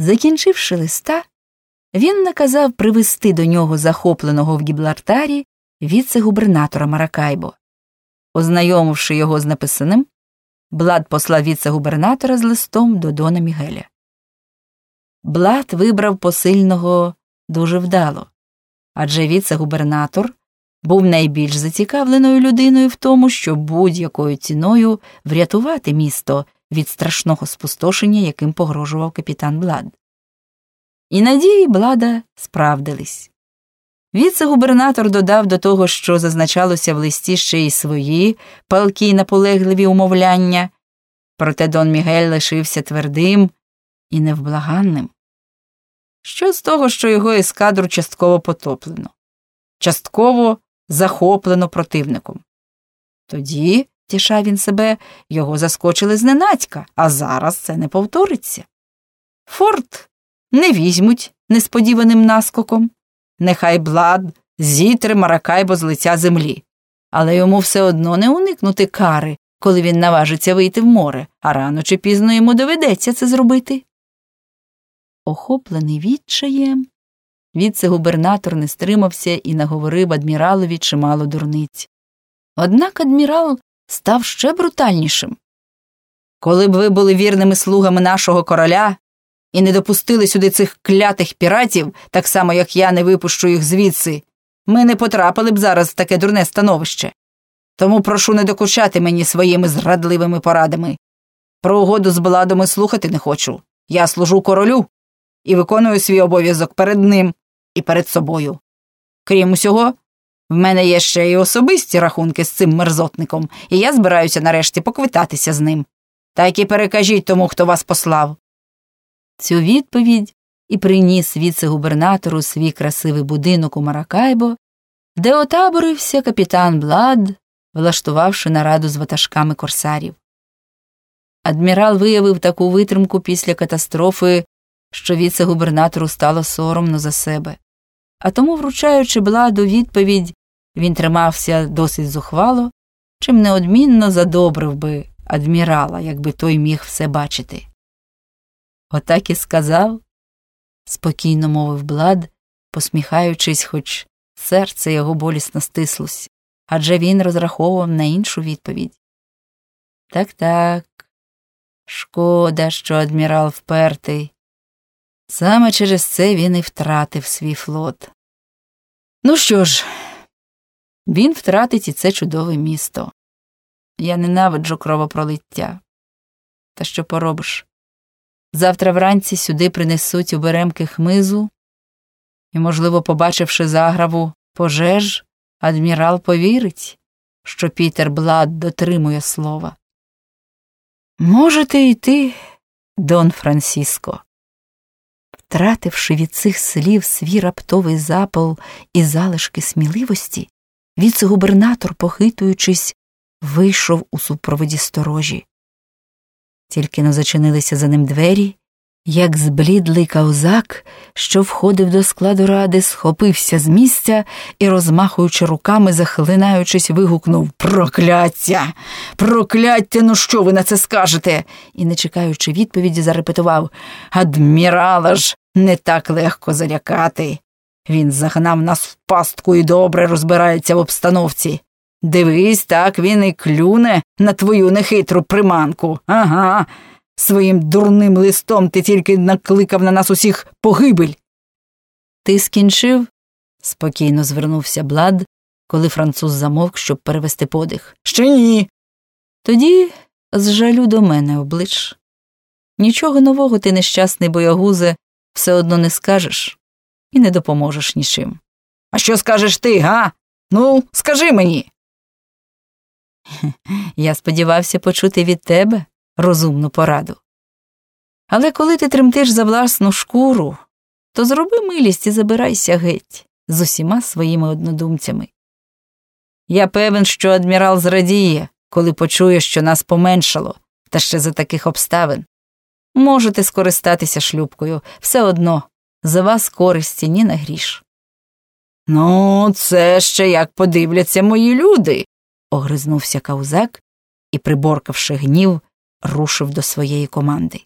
Закінчивши листа, він наказав привести до нього захопленого в Гіблартарі віце-губернатора Маракайбо. Ознайомивши його з написаним, Блад послав віце-губернатора з листом до Дона Мігеля. Блад вибрав посильного дуже вдало, адже віце-губернатор був найбільш зацікавленою людиною в тому, щоб будь-якою ціною врятувати місто від страшного спустошення, яким погрожував капітан Блад. І надії Блада справдились. Віце-губернатор додав до того, що зазначалося в листі ще й свої палкі й наполегливі умовляння, проте Дон Мігель лишився твердим і невблаганним. Що з того, що його ескадру частково потоплено, частково захоплено противником? Тоді, тішав він себе, його заскочили зненацька, а зараз це не повториться. Форт не візьмуть несподіваним наскоком. Нехай блад зітре Маракайбо з лиця землі, але йому все одно не уникнути кари, коли він наважиться вийти в море, а рано чи пізно йому доведеться це зробити. Охоплений відчаєм, віце-губернатор не стримався і наговорив адміралові чимало дурниць. Однак адмірал став ще брутальнішим. Коли б ви були вірними слугами нашого короля, і не допустили сюди цих клятих піратів, так само як я не випущу їх звідси, ми не потрапили б зараз в таке дурне становище. Тому прошу не докучати мені своїми зрадливими порадами. Про угоду з Бладом слухати не хочу. Я служу королю і виконую свій обов'язок перед ним і перед собою. Крім усього, в мене є ще й особисті рахунки з цим мерзотником, і я збираюся нарешті поквитатися з ним. Так і перекажіть тому, хто вас послав. Цю відповідь і приніс віце-губернатору свій красивий будинок у Маракайбо, де отаборився капітан Блад, влаштувавши нараду з ватажками корсарів. Адмірал виявив таку витримку після катастрофи, що віце-губернатору стало соромно за себе. А тому, вручаючи Бладу відповідь, він тримався досить зухвало, чим неодмінно задобрив би адмірала, якби той міг все бачити. Отак і сказав, спокійно мовив Блад, посміхаючись, хоч серце його болісно стислось, адже він розраховував на іншу відповідь. Так так, шкода, що адмірал впертий. Саме через це він і втратив свій флот. Ну що ж, він втратить і це чудове місто. Я ненавиджу кровопролиття. Та що поробиш? Завтра вранці сюди принесуть у беремки хмизу, і, можливо, побачивши заграву пожеж, адмірал повірить, що Пітер Блад дотримує слова. Можете йти, Дон Франциско. Втративши від цих слів свій раптовий запал і залишки сміливості, віце-губернатор, похитуючись, вийшов у супроводі сторожі. Тільки но зачинилися за ним двері, як зблідлий каузак, що входив до складу ради, схопився з місця і, розмахуючи руками, захлинаючись, вигукнув Прокляття! Прокляття, ну що ви на це скажете? І, не чекаючи відповіді, зарепетував Адмірала ж не так легко залякати. Він загнав нас в пастку і добре розбирається в обстановці. Дивись, так він і клюне на твою нехитру приманку. Ага. Своїм дурним листом ти тільки накликав на нас усіх погибель. Ти скінчив? спокійно звернувся Блад, коли француз замовк, щоб перевести подих. Ще ні. Тоді з жалю до мене облич. Нічого нового ти, нещасний боягузе, все одно не скажеш і не допоможеш нічим. А що скажеш ти, га? Ну, скажи мені. Я сподівався почути від тебе розумну пораду. Але коли ти тремтиш за власну шкуру, то зроби милість і забирайся геть з усіма своїми однодумцями. Я певен, що адмірал зрадіє, коли почує, що нас поменшало, та ще за таких обставин. Можете скористатися шлюбкою, все одно за вас користі ні на гріш. Ну, це ще як подивляться мої люди, огризнувся каузак і, приборкавши гнів, рушив до своєї команди.